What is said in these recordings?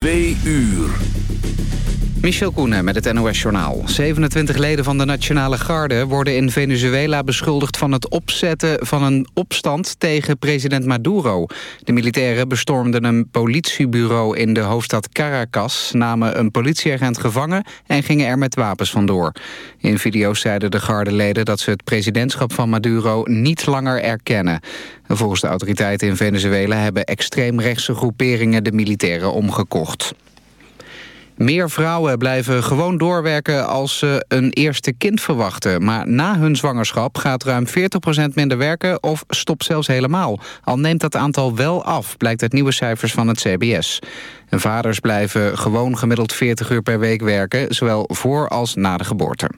2 uur. Michel Koenen met het NOS-journaal. 27 leden van de Nationale Garde worden in Venezuela beschuldigd... van het opzetten van een opstand tegen president Maduro. De militairen bestormden een politiebureau in de hoofdstad Caracas... namen een politieagent gevangen en gingen er met wapens vandoor. In video's zeiden de gardeleden dat ze het presidentschap van Maduro... niet langer erkennen. Volgens de autoriteiten in Venezuela... hebben extreemrechtse groeperingen de militairen omgekocht. Meer vrouwen blijven gewoon doorwerken als ze een eerste kind verwachten. Maar na hun zwangerschap gaat ruim 40% minder werken of stopt zelfs helemaal. Al neemt dat aantal wel af, blijkt uit nieuwe cijfers van het CBS. En vaders blijven gewoon gemiddeld 40 uur per week werken, zowel voor als na de geboorte.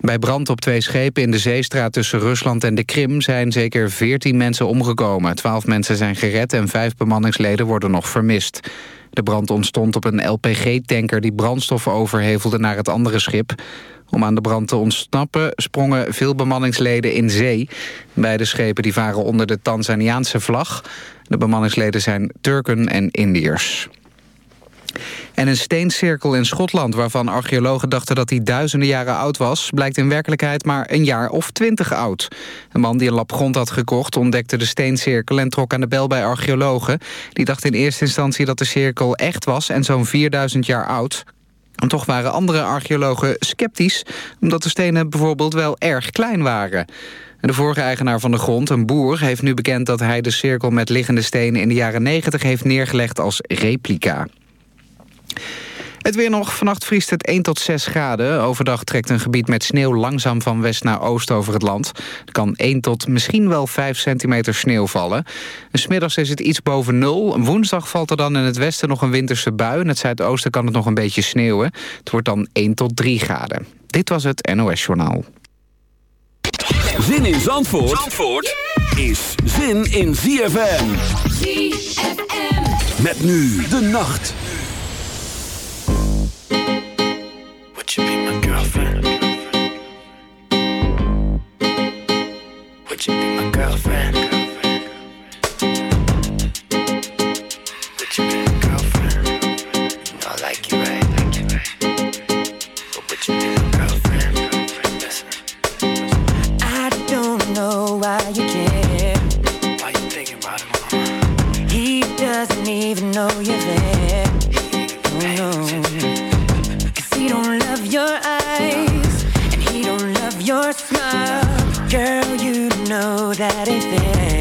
Bij brand op twee schepen in de zeestraat tussen Rusland en de Krim... zijn zeker 14 mensen omgekomen. 12 mensen zijn gered en vijf bemanningsleden worden nog vermist. De brand ontstond op een LPG-tanker die brandstof overhevelde naar het andere schip. Om aan de brand te ontsnappen sprongen veel bemanningsleden in zee. Beide schepen die varen onder de Tanzaniaanse vlag. De bemanningsleden zijn Turken en Indiërs. En een steencirkel in Schotland waarvan archeologen dachten dat hij duizenden jaren oud was... blijkt in werkelijkheid maar een jaar of twintig oud. Een man die een lap grond had gekocht ontdekte de steencirkel... en trok aan de bel bij archeologen. Die dachten in eerste instantie dat de cirkel echt was en zo'n 4000 jaar oud. En toch waren andere archeologen sceptisch... omdat de stenen bijvoorbeeld wel erg klein waren... De vorige eigenaar van de grond, een boer, heeft nu bekend dat hij de cirkel met liggende stenen in de jaren 90 heeft neergelegd als replica. Het weer nog. Vannacht vriest het 1 tot 6 graden. Overdag trekt een gebied met sneeuw langzaam van west naar oost over het land. Er kan 1 tot misschien wel 5 centimeter sneeuw vallen. Smiddags is het iets boven nul. Woensdag valt er dan in het westen nog een winterse bui. In het zuidoosten kan het nog een beetje sneeuwen. Het wordt dan 1 tot 3 graden. Dit was het NOS Journaal. Zin in Zandvoort, Zandvoort is zin in ZFM. ZFM. Met nu de nacht. Would you be my girlfriend? Would you be my girlfriend? Would you be my girlfriend? You know I like you, right? Like you, right? But would you be my girlfriend? Listen. I don't know why you care. Why you thinking about? He doesn't even know you're there. Oh, no. Girl, you know that if it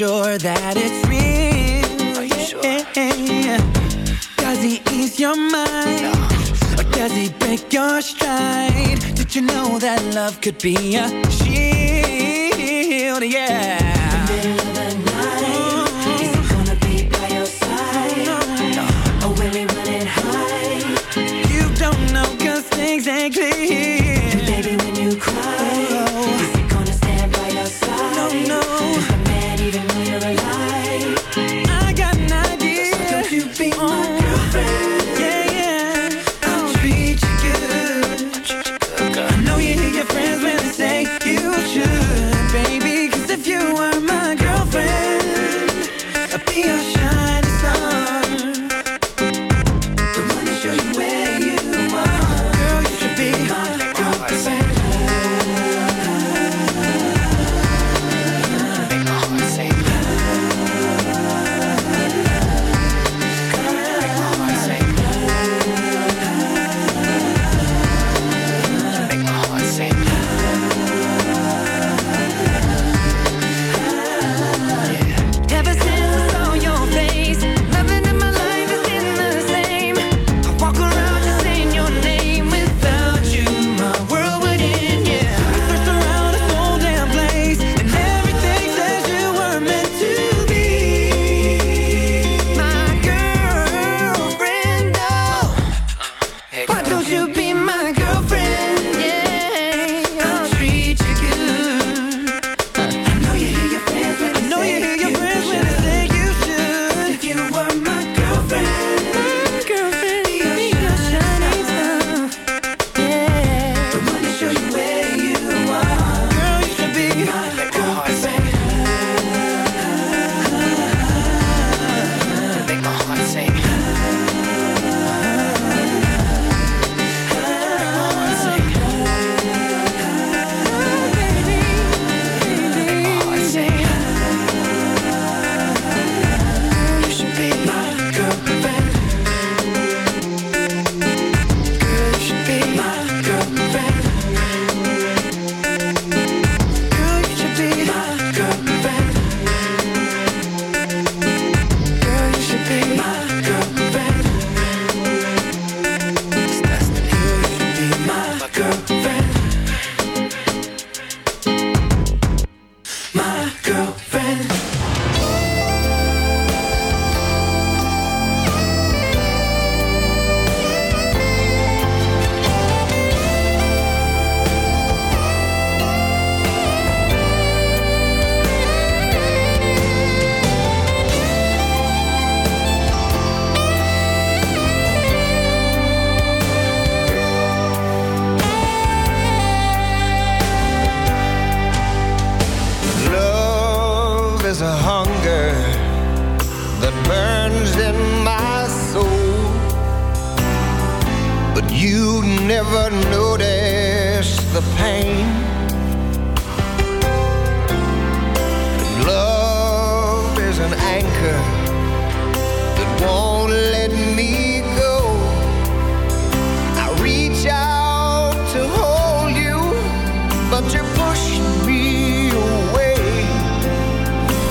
sure that it's real? Are you sure? Does he ease your mind? Or does he break your stride? Did you know that love could be a shield? Yeah.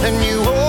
and you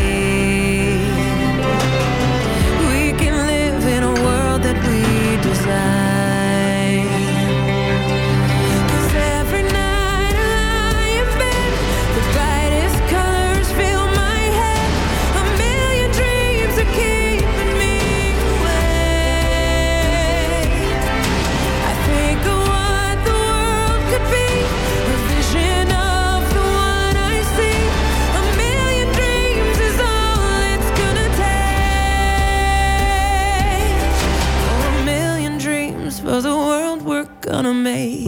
gonna make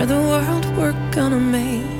For the world we're gonna make.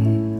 hmm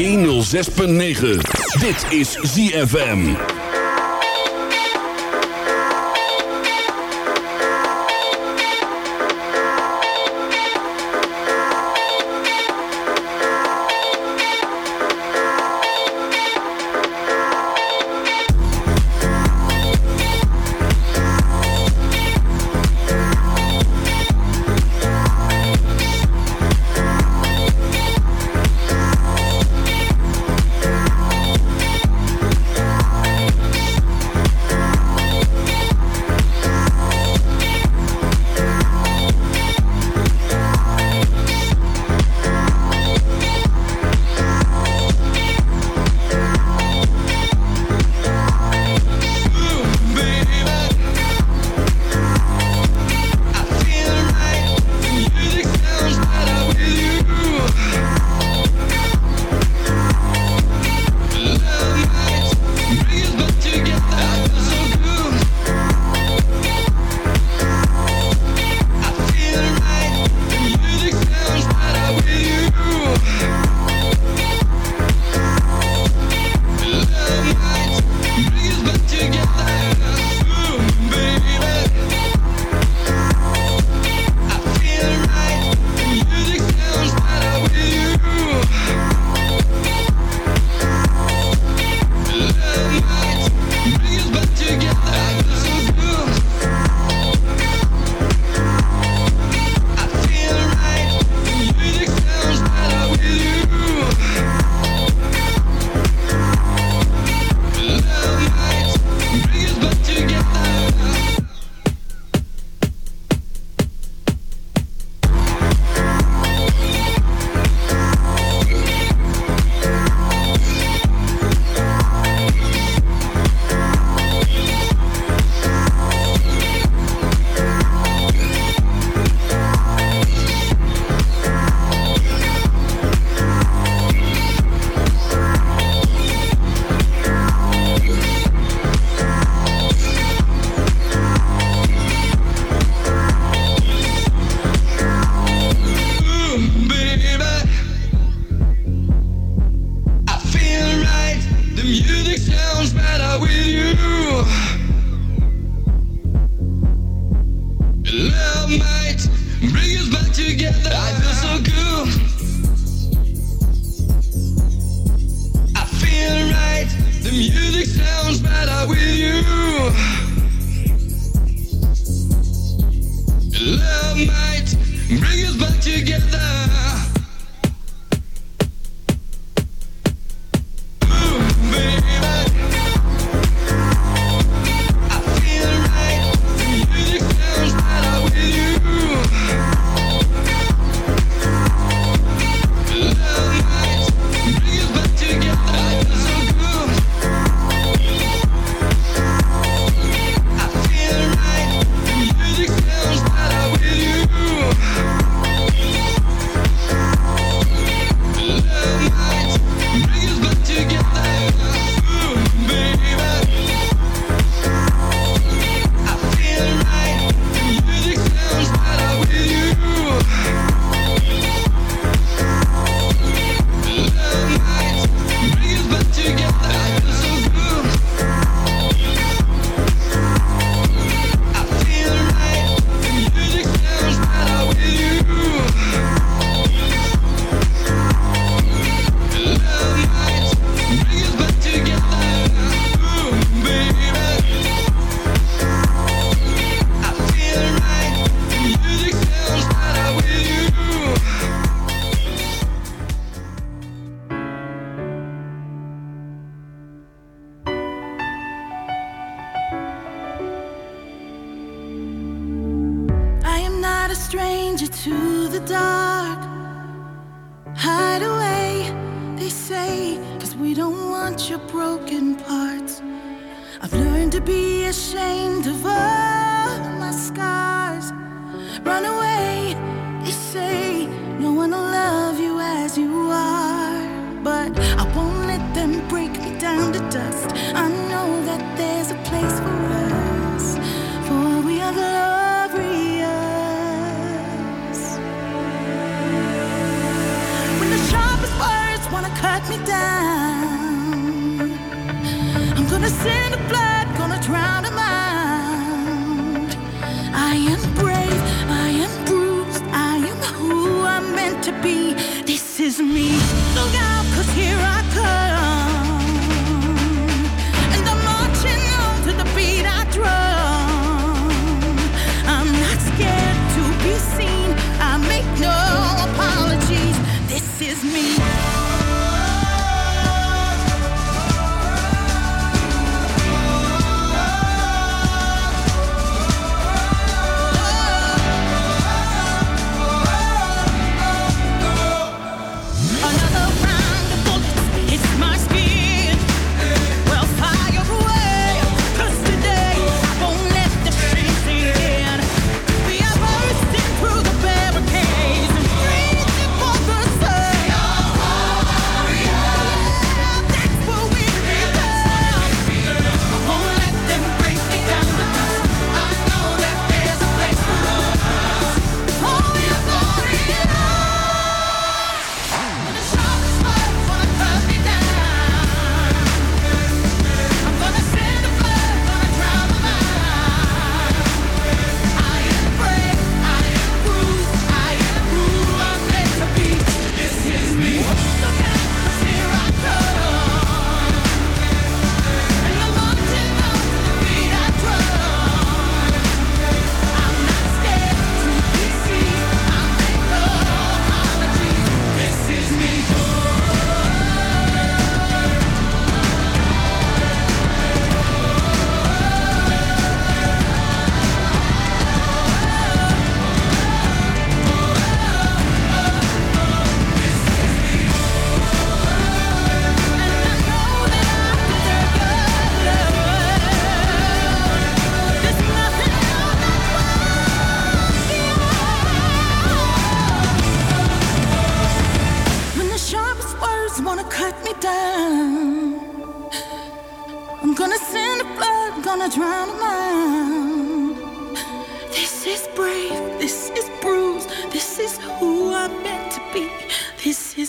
106.9. Dit is ZFM.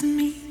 Me.